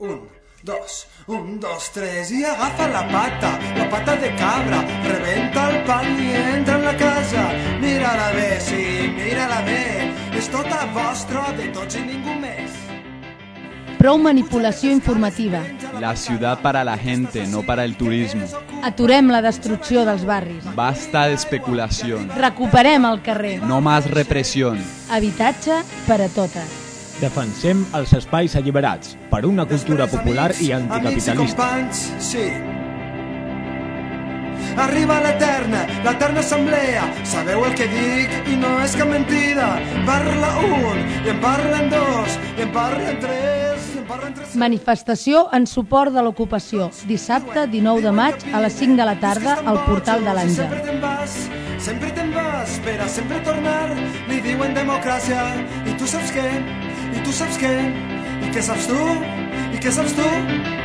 Un, dos, un, dos, tres i agafa la pata, la pata de cabra, rebenta el pan i entra en la casa. Mira-la bé, sí, mira-la bé, és tota vostra, de tots i ningú més. Prou manipulació informativa. La ciudad para la gente, no para el turismo. Aturem la destrucció dels barris. Basta de especulación. Recuperem el carrer. No más represión. Habitatge per a totes. Defensem els espais alliberats per una cultura popular i Amics i anticapitalista. companys, sí. Arriba l'eterna, l'eterna assemblea. Sabeu el que dic i no és cap mentida. Parla un, i en parlen dos, i en parlen tres, i en parlen tres... Manifestació en suport de l'ocupació. Dissabte 19 de maig a les 5 de la tarda al portal de l'Àngel. Sempre te'n vas, sempre te'n vas, per a sempre tornar. Li diuen democràcia, i tu saps què? I tu saps què? I què saps tu? I què saps tu?